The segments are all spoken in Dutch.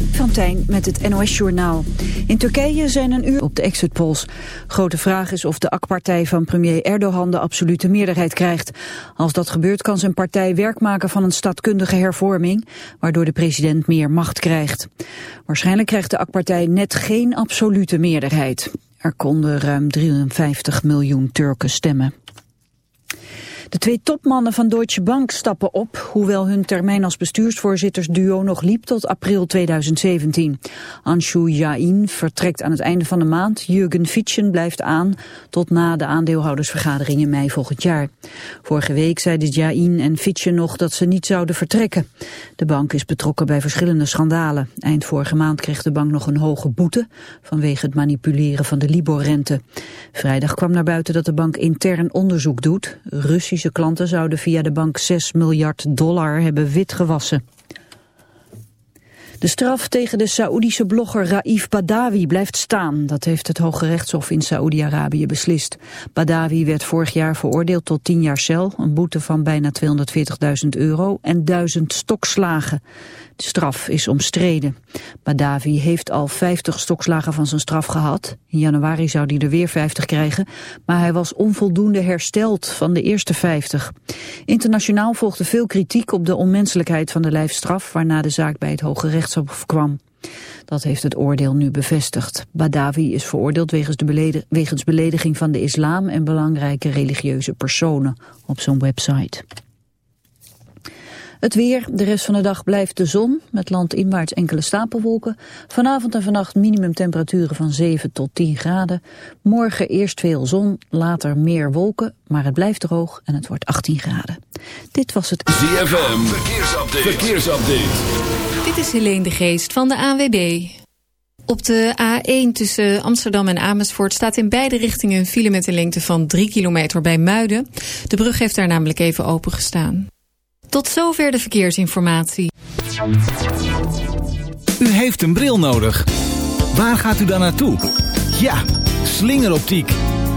Van Tijn met het NOS-journaal. In Turkije zijn een uur op de exit polls. Grote vraag is of de AK-partij van premier Erdogan de absolute meerderheid krijgt. Als dat gebeurt kan zijn partij werk maken van een stadkundige hervorming... waardoor de president meer macht krijgt. Waarschijnlijk krijgt de AK-partij net geen absolute meerderheid. Er konden ruim 53 miljoen Turken stemmen. De twee topmannen van Deutsche Bank stappen op, hoewel hun termijn als bestuursvoorzittersduo nog liep tot april 2017. Anshu Jain vertrekt aan het einde van de maand, Jürgen Fitschen blijft aan tot na de aandeelhoudersvergadering in mei volgend jaar. Vorige week zeiden Jain en Fitschen nog dat ze niet zouden vertrekken. De bank is betrokken bij verschillende schandalen. Eind vorige maand kreeg de bank nog een hoge boete vanwege het manipuleren van de Libor-rente. Vrijdag kwam naar buiten dat de bank intern onderzoek doet. Russisch Russische klanten zouden via de bank 6 miljard dollar hebben witgewassen. De straf tegen de Saoedische blogger Raif Badawi blijft staan. Dat heeft het Hoge Rechtshof in Saoedi-Arabië beslist. Badawi werd vorig jaar veroordeeld tot 10 jaar cel, een boete van bijna 240.000 euro en 1000 stokslagen. De straf is omstreden. Badawi heeft al 50 stokslagen van zijn straf gehad. In januari zou hij er weer 50 krijgen, maar hij was onvoldoende hersteld van de eerste 50. Internationaal volgde veel kritiek op de onmenselijkheid van de lijfstraf, waarna de zaak bij het Hoge Rechtshof kwam. Dat heeft het oordeel nu bevestigd. Badawi is veroordeeld wegens, de wegens belediging van de islam en belangrijke religieuze personen op zo'n website. Het weer, de rest van de dag blijft de zon, met landinwaarts enkele stapelwolken. Vanavond en vannacht minimumtemperaturen van 7 tot 10 graden. Morgen eerst veel zon, later meer wolken, maar het blijft droog en het wordt 18 graden. Dit was het ZFM, verkeersupdate. verkeersupdate. Dit is Helene de Geest van de ANWB. Op de A1 tussen Amsterdam en Amersfoort staat in beide richtingen een file met een lengte van 3 kilometer bij Muiden. De brug heeft daar namelijk even open gestaan. Tot zover de verkeersinformatie. U heeft een bril nodig. Waar gaat u dan naartoe? Ja, slingeroptiek.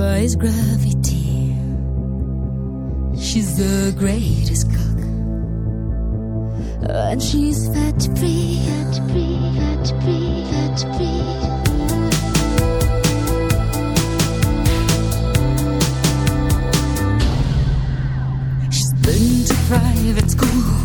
Defies gravity. She's the greatest cook. And she's fat free, fat free, fat free, fat free. She's been to private school.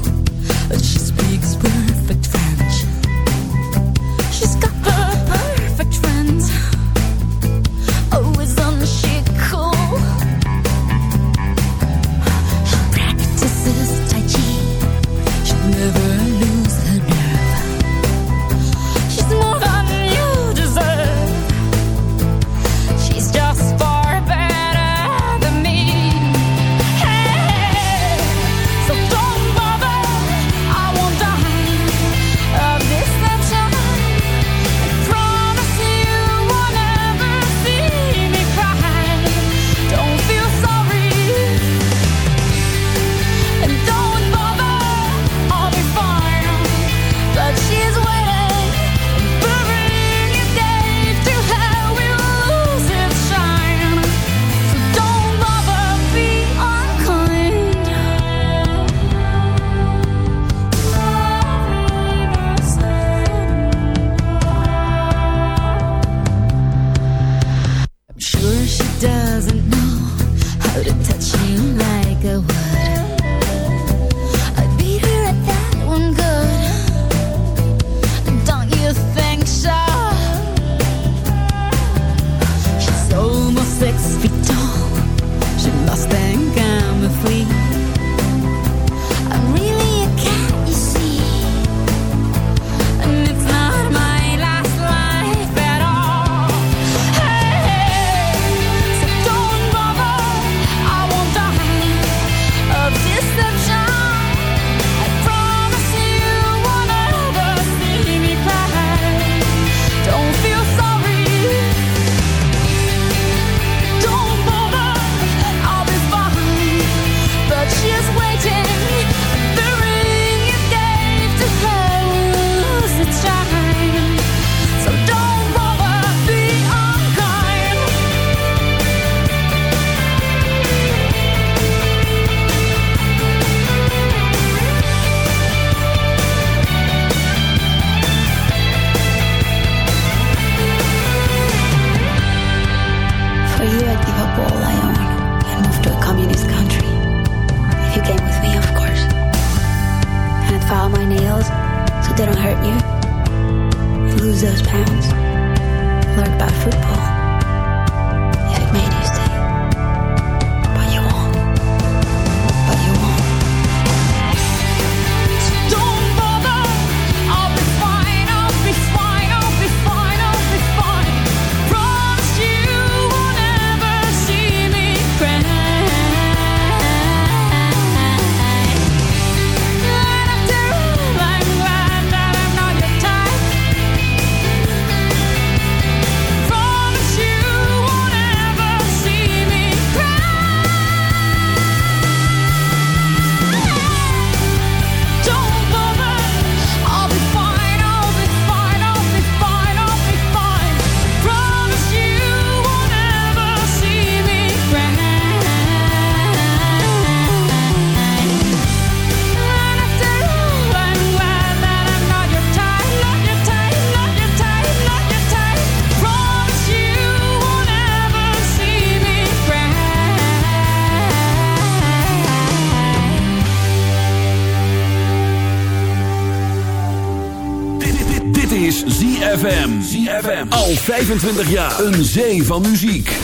Is ZFM. ZFM. Al 25 jaar. Een zee van muziek.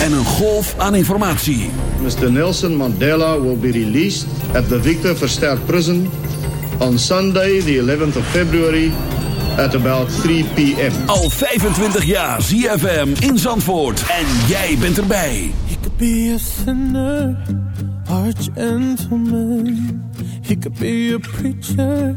En een golf aan informatie. Mr. Nelson Mandela will be released at the Victor Verster Prison on Sunday, the 11th of February, at about 3 p.m. Al 25 jaar. ZFM in Zandvoort. En jij bent erbij. He could be a sinner or a gentleman. He could be a preacher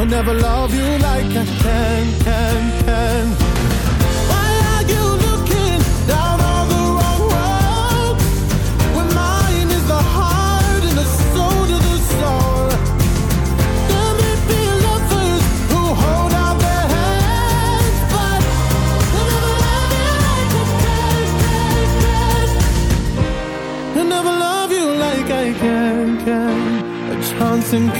I'll never love you like I can, can, can. Why are you looking down on the wrong road? When mine is the heart and the soul to the soul. There may be lovers who hold out their hands, but they'll never love you like I can, can, can. He'll never love you like I can, can. A chance encounter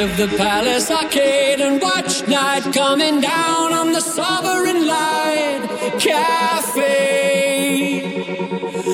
of the Palace Arcade and watch night coming down on the Sovereign Light Cafe.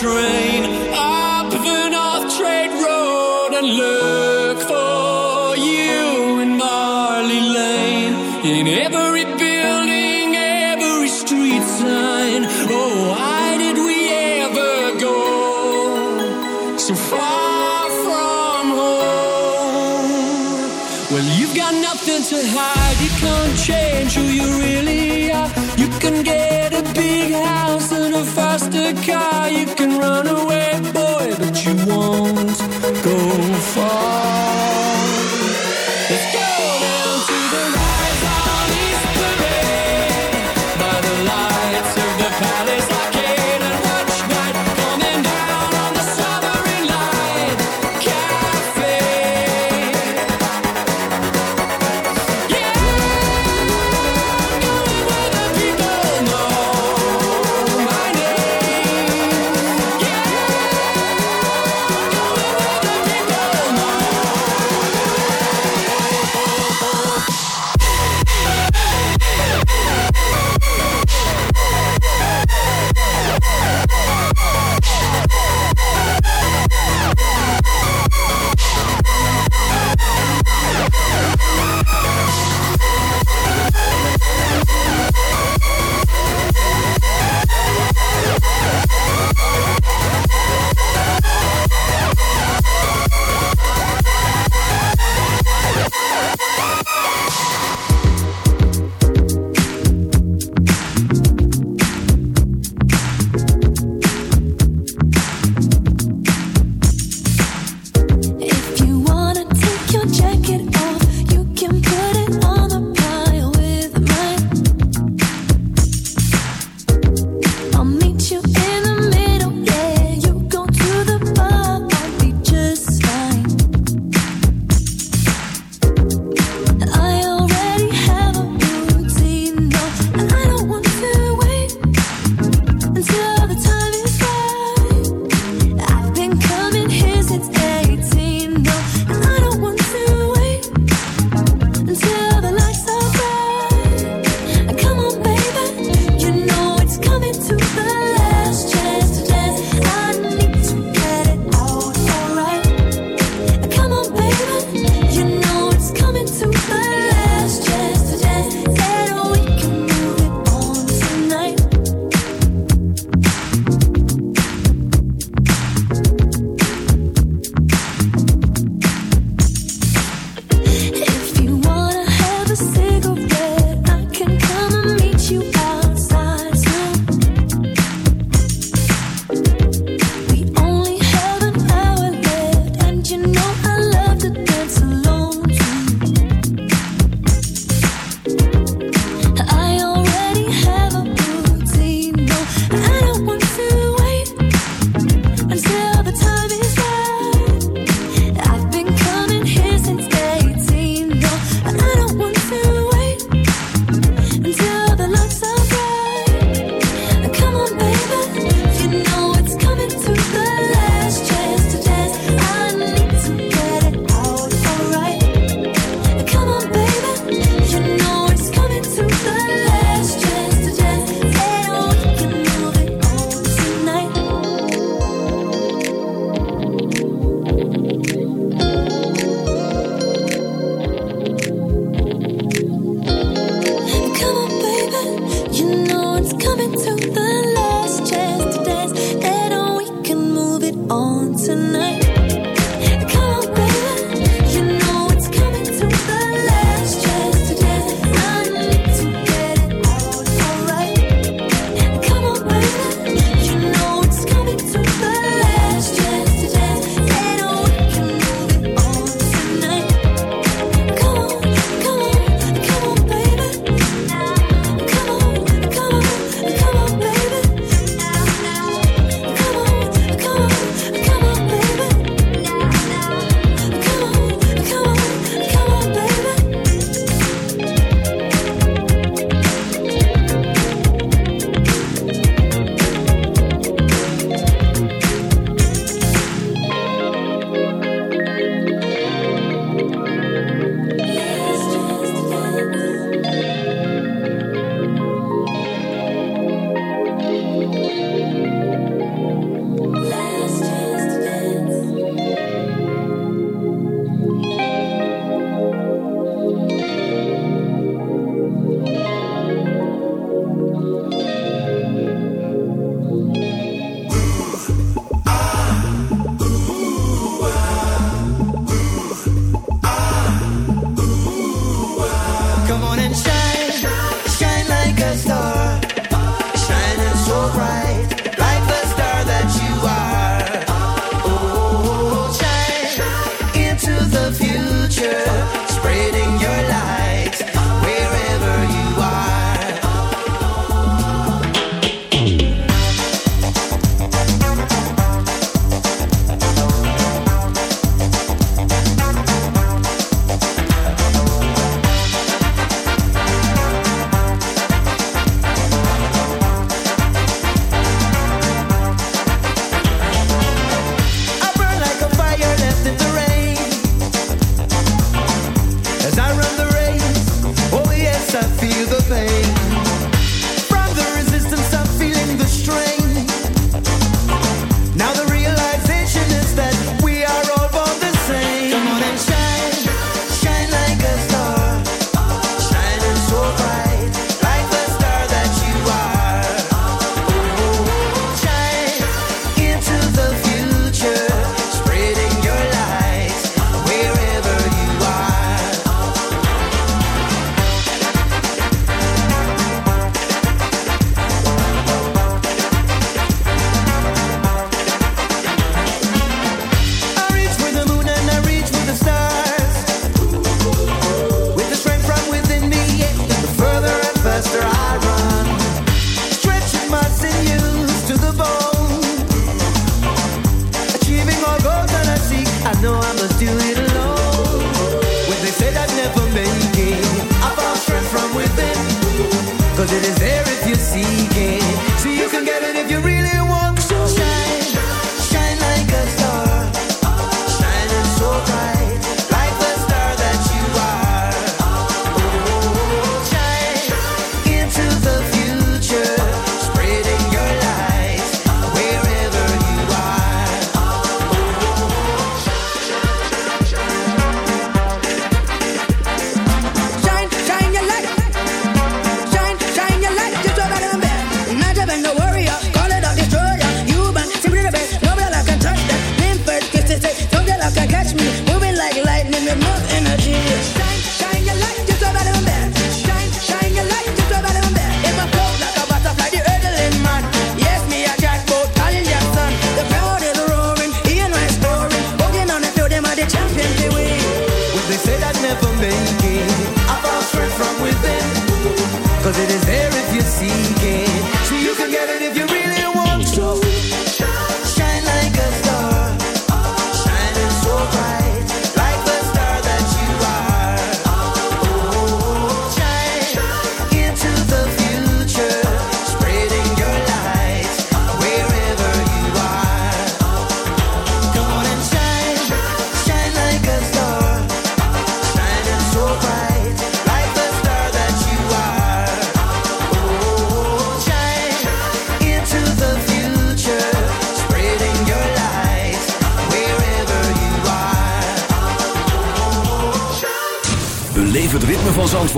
train.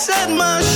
set my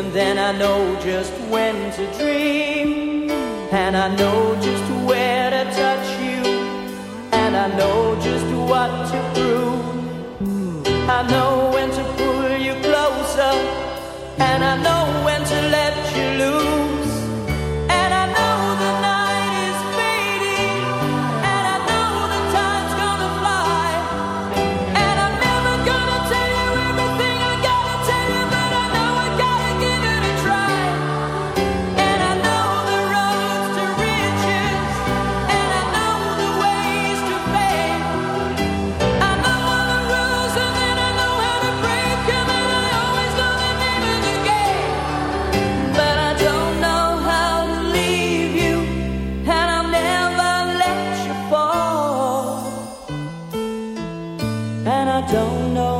and then I know just when to dream, and I know just I don't know